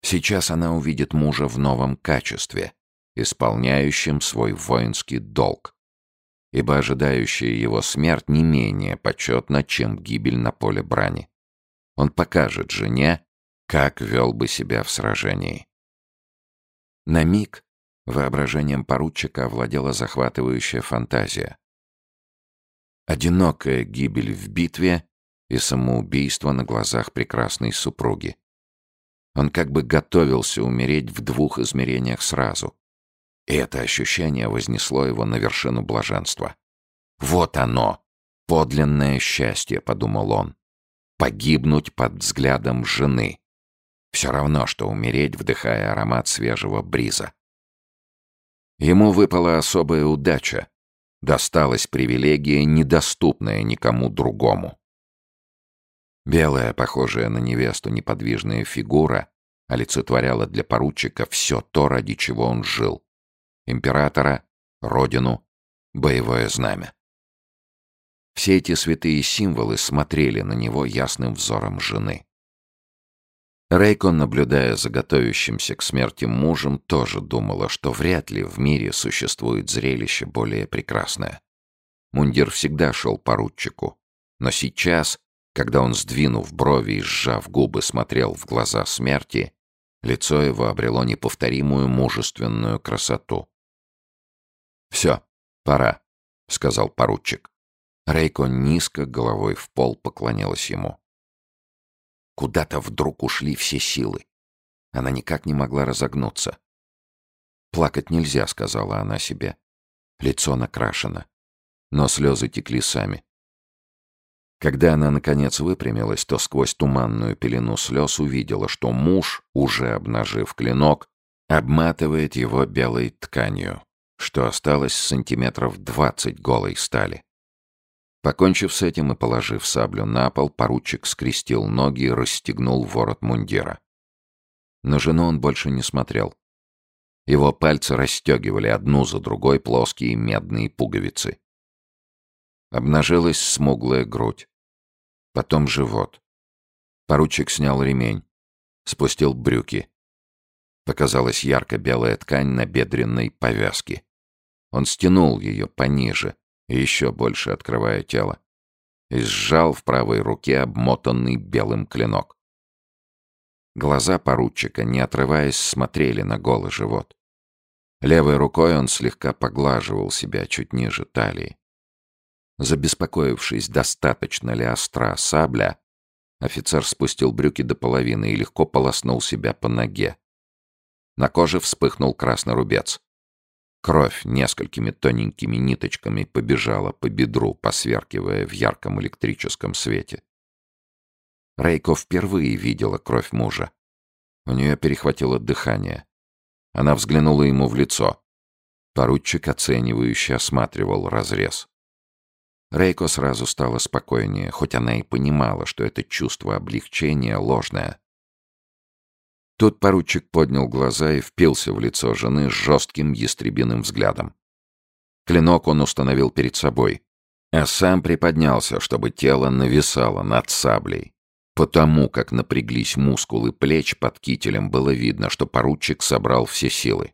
Сейчас она увидит мужа в новом качестве, исполняющем свой воинский долг, ибо ожидающая его смерть не менее почетна, чем гибель на поле брани. Он покажет жене, как вел бы себя в сражении. На миг воображением поручика овладела захватывающая фантазия. Одинокая гибель в битве и самоубийство на глазах прекрасной супруги. Он как бы готовился умереть в двух измерениях сразу. И это ощущение вознесло его на вершину блаженства. «Вот оно! Подлинное счастье!» — подумал он. «Погибнуть под взглядом жены. Все равно, что умереть, вдыхая аромат свежего бриза». Ему выпала особая удача. Досталась привилегия, недоступная никому другому. Белая, похожая на невесту неподвижная фигура олицетворяла для поручика все то, ради чего он жил. Императора, родину, боевое знамя. Все эти святые символы смотрели на него ясным взором жены. Рейкон, наблюдая за готовящимся к смерти мужем, тоже думала, что вряд ли в мире существует зрелище более прекрасное. Мундир всегда шел поручику, но сейчас, когда он, сдвинув брови и сжав губы, смотрел в глаза смерти, лицо его обрело неповторимую мужественную красоту. «Все, пора», — сказал поручик. Рейко низко головой в пол поклонилась ему. Куда-то вдруг ушли все силы. Она никак не могла разогнуться. «Плакать нельзя», — сказала она себе. Лицо накрашено. Но слезы текли сами. Когда она, наконец, выпрямилась, то сквозь туманную пелену слез увидела, что муж, уже обнажив клинок, обматывает его белой тканью, что осталось сантиметров двадцать голой стали. Покончив с этим и положив саблю на пол, поручик скрестил ноги и расстегнул ворот мундира. На жену он больше не смотрел. Его пальцы расстегивали одну за другой плоские медные пуговицы. Обнажилась смуглая грудь. Потом живот. Поручик снял ремень. Спустил брюки. Показалась ярко-белая ткань на бедренной повязке. Он стянул ее пониже, еще больше открывая тело, и сжал в правой руке обмотанный белым клинок. Глаза поручика, не отрываясь, смотрели на голый живот. Левой рукой он слегка поглаживал себя чуть ниже талии. Забеспокоившись, достаточно ли остра сабля, офицер спустил брюки до половины и легко полоснул себя по ноге. На коже вспыхнул красный рубец. Кровь несколькими тоненькими ниточками побежала по бедру, посверкивая в ярком электрическом свете. Рейко впервые видела кровь мужа. У нее перехватило дыхание. Она взглянула ему в лицо. Поручик оценивающе осматривал разрез. Рейко сразу стало спокойнее, хоть она и понимала, что это чувство облегчения ложное. Тут поручик поднял глаза и впился в лицо жены с жестким ястребиным взглядом. Клинок он установил перед собой, а сам приподнялся, чтобы тело нависало над саблей. Потому как напряглись мускулы плеч под кителем, было видно, что поручик собрал все силы.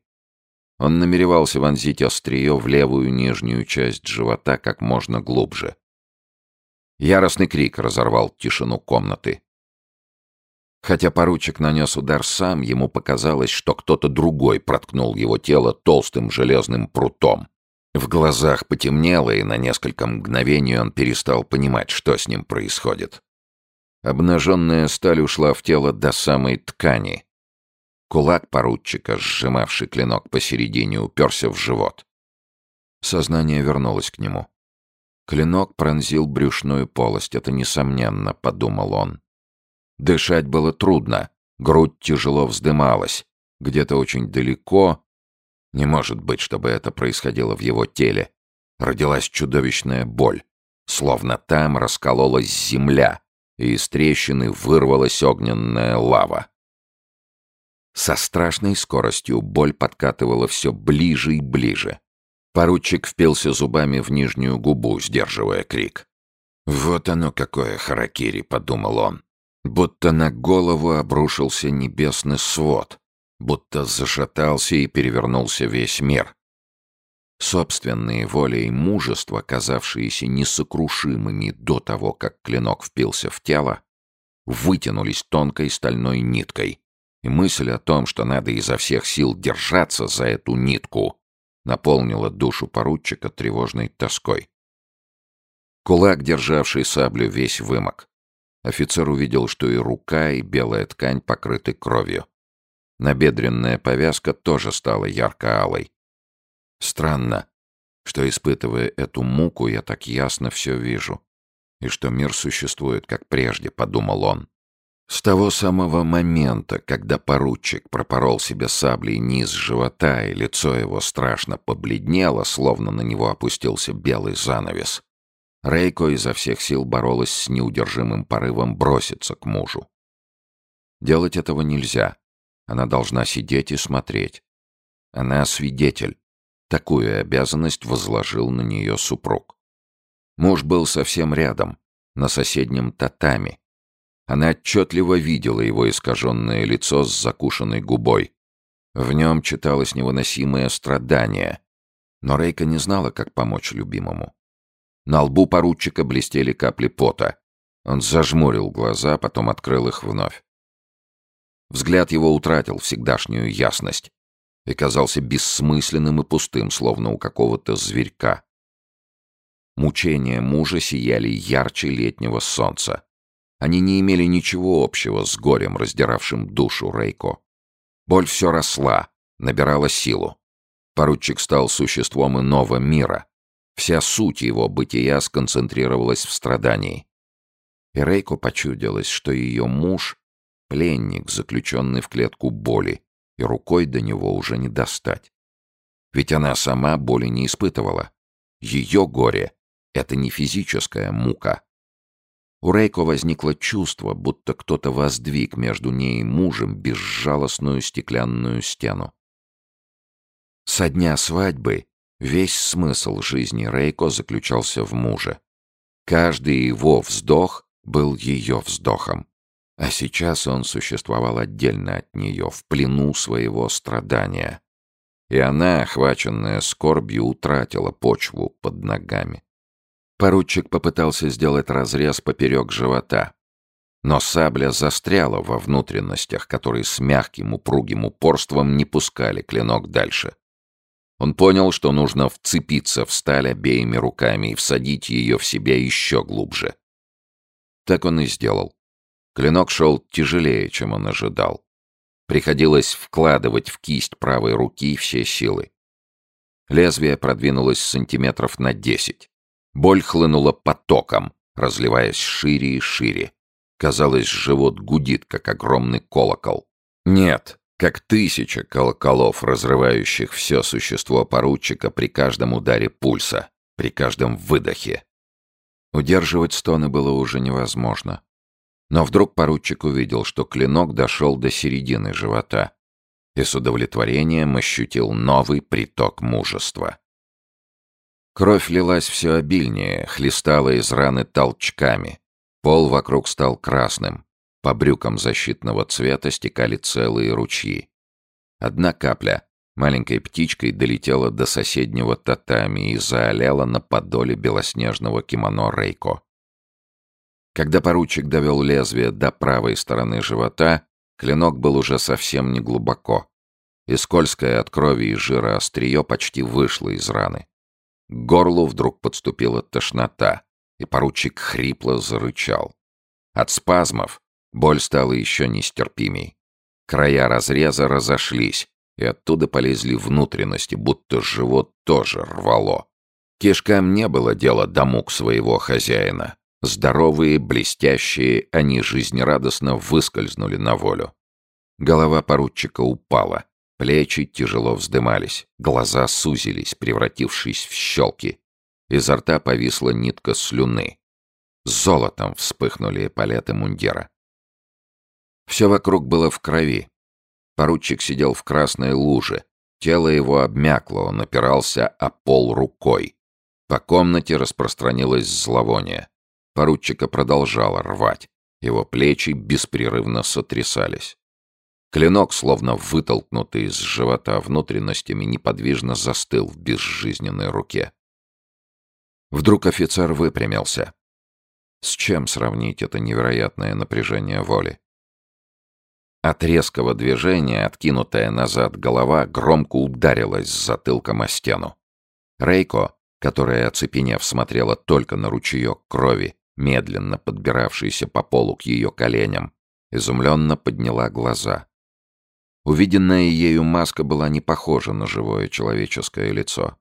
Он намеревался вонзить острие в левую нижнюю часть живота как можно глубже. Яростный крик разорвал тишину комнаты. Хотя поручик нанес удар сам, ему показалось, что кто-то другой проткнул его тело толстым железным прутом. В глазах потемнело, и на несколько мгновений он перестал понимать, что с ним происходит. Обнаженная сталь ушла в тело до самой ткани. Кулак поручика, сжимавший клинок посередине, уперся в живот. Сознание вернулось к нему. Клинок пронзил брюшную полость, это несомненно, подумал он. Дышать было трудно, грудь тяжело вздымалась. Где-то очень далеко, не может быть, чтобы это происходило в его теле, родилась чудовищная боль, словно там раскололась земля, и из трещины вырвалась огненная лава. Со страшной скоростью боль подкатывала все ближе и ближе. Поручик впился зубами в нижнюю губу, сдерживая крик. «Вот оно какое харакири», — подумал он будто на голову обрушился небесный свод, будто зашатался и перевернулся весь мир. Собственные воли и мужество, казавшиеся несокрушимыми до того, как клинок впился в тело, вытянулись тонкой стальной ниткой, и мысль о том, что надо изо всех сил держаться за эту нитку, наполнила душу поручика тревожной тоской. Кулак, державший саблю, весь вымок. Офицер увидел, что и рука, и белая ткань покрыты кровью. Набедренная повязка тоже стала ярко-алой. Странно, что, испытывая эту муку, я так ясно все вижу. И что мир существует, как прежде, подумал он. С того самого момента, когда поручик пропорол себе саблей низ живота, и лицо его страшно побледнело, словно на него опустился белый занавес, Рейко изо всех сил боролась с неудержимым порывом броситься к мужу. Делать этого нельзя. Она должна сидеть и смотреть. Она свидетель. Такую обязанность возложил на нее супруг. Муж был совсем рядом, на соседнем татами. Она отчетливо видела его искаженное лицо с закушенной губой. В нем читалось невыносимое страдание. Но Рейка не знала, как помочь любимому. На лбу поручика блестели капли пота. Он зажмурил глаза, потом открыл их вновь. Взгляд его утратил всегдашнюю ясность и казался бессмысленным и пустым, словно у какого-то зверька. Мучения мужа сияли ярче летнего солнца. Они не имели ничего общего с горем, раздиравшим душу Рейко. Боль все росла, набирала силу. Поручик стал существом иного мира. Вся суть его бытия сконцентрировалась в страдании. И Рейко почудилось, что ее муж Пленник, заключенный в клетку боли, и рукой до него уже не достать. Ведь она сама боли не испытывала. Ее горе — это не физическая мука. У Рейко возникло чувство, будто кто-то воздвиг между ней и мужем безжалостную стеклянную стену. Со дня свадьбы весь смысл жизни Рейко заключался в муже. Каждый его вздох был ее вздохом. А сейчас он существовал отдельно от нее, в плену своего страдания. И она, охваченная скорбью, утратила почву под ногами. Поручик попытался сделать разрез поперек живота. Но сабля застряла во внутренностях, которые с мягким упругим упорством не пускали клинок дальше. Он понял, что нужно вцепиться в сталь обеими руками и всадить ее в себя еще глубже. Так он и сделал. Клинок шел тяжелее, чем он ожидал. Приходилось вкладывать в кисть правой руки все силы. Лезвие продвинулось сантиметров на десять. Боль хлынула потоком, разливаясь шире и шире. Казалось, живот гудит, как огромный колокол. Нет, как тысяча колоколов, разрывающих все существо поручика при каждом ударе пульса, при каждом выдохе. Удерживать стоны было уже невозможно. Но вдруг поручик увидел, что клинок дошел до середины живота и с удовлетворением ощутил новый приток мужества. Кровь лилась все обильнее, хлестала из раны толчками. Пол вокруг стал красным. По брюкам защитного цвета стекали целые ручьи. Одна капля маленькой птичкой долетела до соседнего татами и заолела на подоле белоснежного кимоно Рейко. Когда поручик довел лезвие до правой стороны живота, клинок был уже совсем не глубоко, и скользкое от крови и жира острие почти вышло из раны. К горлу вдруг подступила тошнота, и поручик хрипло зарычал. От спазмов боль стала еще нестерпимей. Края разреза разошлись, и оттуда полезли внутренности, будто живот тоже рвало. Кишкам не было дела до мук своего хозяина. Здоровые, блестящие, они жизнерадостно выскользнули на волю. Голова поручика упала, плечи тяжело вздымались, глаза сузились, превратившись в щелки. Изо рта повисла нитка слюны. Золотом вспыхнули палеты мундира. Все вокруг было в крови. Поручик сидел в красной луже. Тело его обмякло, он опирался о пол рукой. По комнате распространилось зловоние. Поручика продолжало рвать. Его плечи беспрерывно сотрясались. Клинок, словно вытолкнутый из живота внутренностями, неподвижно застыл в безжизненной руке. Вдруг офицер выпрямился. С чем сравнить это невероятное напряжение воли? От резкого движения, откинутая назад голова, громко ударилась с затылком о стену. Рейко, которая, оцепенев, смотрела только на ручеек крови, медленно подбиравшийся по полу к ее коленям, изумленно подняла глаза. Увиденная ею маска была не похожа на живое человеческое лицо.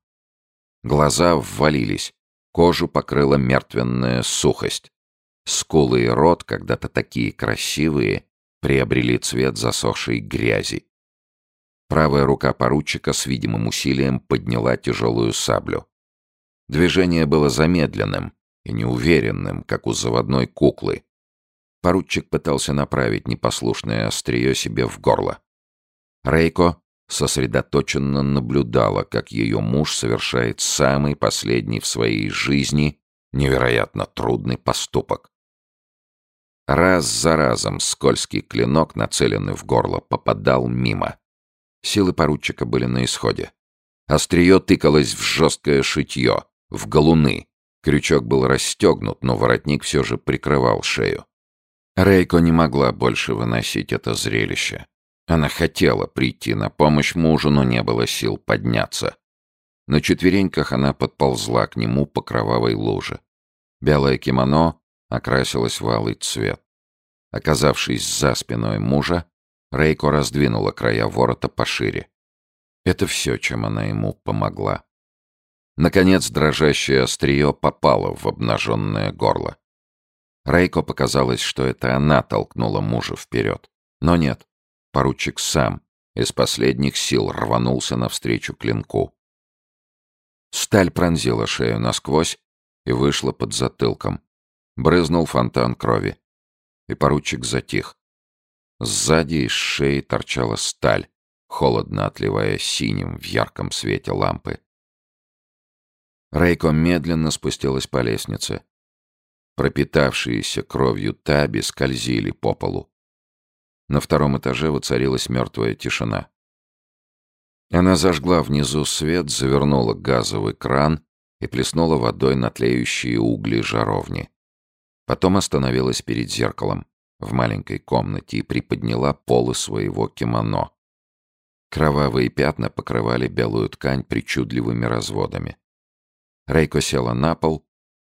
Глаза ввалились, кожу покрыла мертвенная сухость. Скулы и рот, когда-то такие красивые, приобрели цвет засохшей грязи. Правая рука поручика с видимым усилием подняла тяжелую саблю. Движение было замедленным и неуверенным, как у заводной куклы. Поручик пытался направить непослушное острие себе в горло. Рейко сосредоточенно наблюдала, как ее муж совершает самый последний в своей жизни невероятно трудный поступок. Раз за разом скользкий клинок, нацеленный в горло, попадал мимо. Силы поручика были на исходе. Острие тыкалось в жесткое шитье, в галуны. Крючок был расстегнут, но воротник все же прикрывал шею. Рейко не могла больше выносить это зрелище. Она хотела прийти на помощь мужу, но не было сил подняться. На четвереньках она подползла к нему по кровавой луже. Белое кимоно окрасилось в алый цвет. Оказавшись за спиной мужа, Рейко раздвинула края ворота пошире. Это все, чем она ему помогла. Наконец, дрожащее острие попало в обнаженное горло. Рейко показалось, что это она толкнула мужа вперед. Но нет, поручик сам из последних сил рванулся навстречу клинку. Сталь пронзила шею насквозь и вышла под затылком. Брызнул фонтан крови. И поручик затих. Сзади из шеи торчала сталь, холодно отливая синим в ярком свете лампы. Рейко медленно спустилась по лестнице. Пропитавшиеся кровью таби скользили по полу. На втором этаже воцарилась мертвая тишина. Она зажгла внизу свет, завернула газовый кран и плеснула водой на тлеющие угли жаровни. Потом остановилась перед зеркалом в маленькой комнате и приподняла полы своего кимоно. Кровавые пятна покрывали белую ткань причудливыми разводами. Рейко села на пол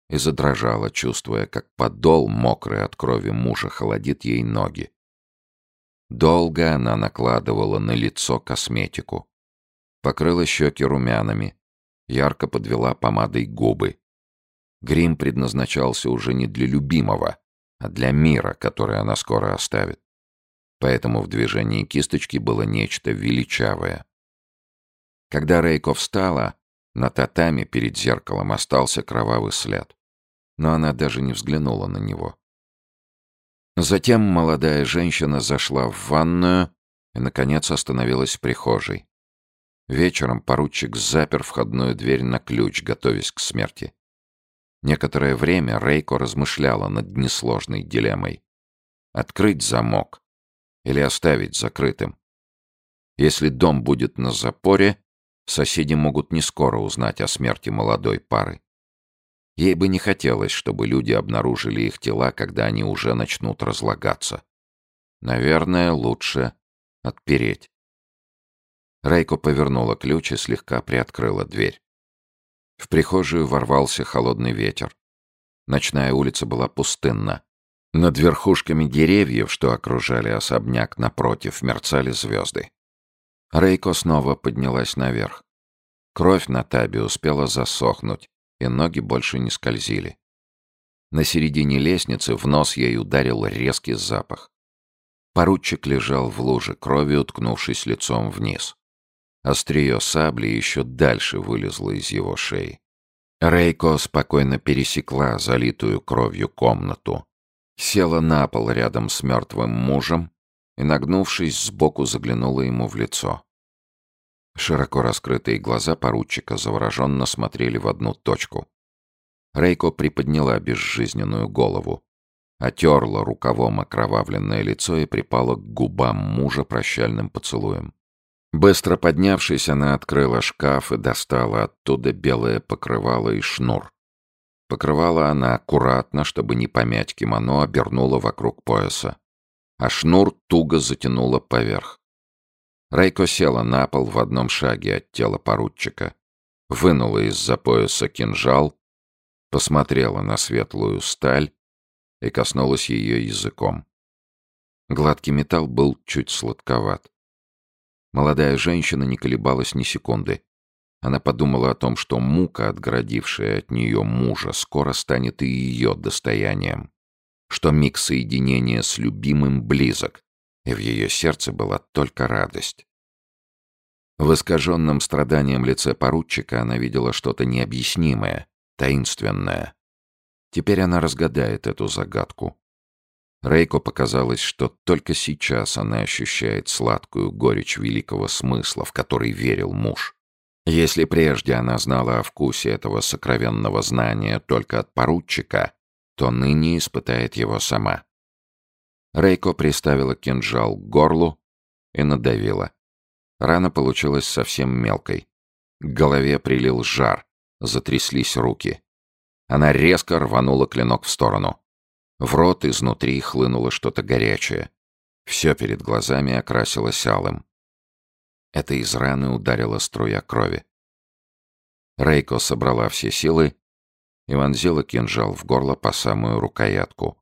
и задрожала, чувствуя, как подол, мокрый от крови мужа, холодит ей ноги. Долго она накладывала на лицо косметику. Покрыла щеки румянами, ярко подвела помадой губы. Грим предназначался уже не для любимого, а для мира, который она скоро оставит. Поэтому в движении кисточки было нечто величавое. Когда Рейко встала, на татами перед зеркалом остался кровавый след. Но она даже не взглянула на него. Затем молодая женщина зашла в ванную и, наконец, остановилась в прихожей. Вечером поручик запер входную дверь на ключ, готовясь к смерти. Некоторое время Рейко размышляла над несложной дилеммой. Открыть замок или оставить закрытым? Если дом будет на запоре, соседи могут не скоро узнать о смерти молодой пары. Ей бы не хотелось, чтобы люди обнаружили их тела, когда они уже начнут разлагаться. Наверное, лучше отпереть. Рейко повернула ключ и слегка приоткрыла дверь. В прихожую ворвался холодный ветер. Ночная улица была пустынна. Над верхушками деревьев, что окружали особняк напротив, мерцали звезды. Рейко снова поднялась наверх. Кровь на табе успела засохнуть, и ноги больше не скользили. На середине лестницы в нос ей ударил резкий запах. Поручик лежал в луже крови, уткнувшись лицом вниз. Острие сабли еще дальше вылезло из его шеи. Рейко спокойно пересекла залитую кровью комнату, села на пол рядом с мертвым мужем и, нагнувшись, сбоку заглянула ему в лицо. Широко раскрытые глаза поручика завороженно смотрели в одну точку. Рейко приподняла безжизненную голову, отерла рукавом окровавленное лицо и припала к губам мужа прощальным поцелуем. Быстро поднявшись, она открыла шкаф и достала оттуда белое покрывало и шнур. Покрывало она аккуратно, чтобы не помять кимоно, обернула вокруг пояса. А шнур туго затянула поверх. Рейко села на пол в одном шаге от тела поручика, вынула из-за пояса кинжал, посмотрела на светлую сталь и коснулась ее языком. Гладкий металл был чуть сладковат. Молодая женщина не колебалась ни секунды. Она подумала о том, что мука, отгородившая от нее мужа, скоро станет и ее достоянием. Что миг соединения с любимым близок, и в ее сердце была только радость. В искаженном страданием лице поручика она видела что-то необъяснимое, таинственное. Теперь она разгадает эту загадку. Рейко показалось, что только сейчас она ощущает сладкую горечь великого смысла, в который верил муж. Если прежде она знала о вкусе этого сокровенного знания только от поручика, то ныне испытает его сама. Рейко приставила кинжал к горлу и надавила. Рана получилась совсем мелкой. К голове прилил жар, затряслись руки. Она резко рванула клинок в сторону. В рот изнутри хлынуло что-то горячее. Все перед глазами окрасилось алым. Это из раны ударила струя крови. Рейко собрала все силы и вонзила кинжал в горло по самую рукоятку.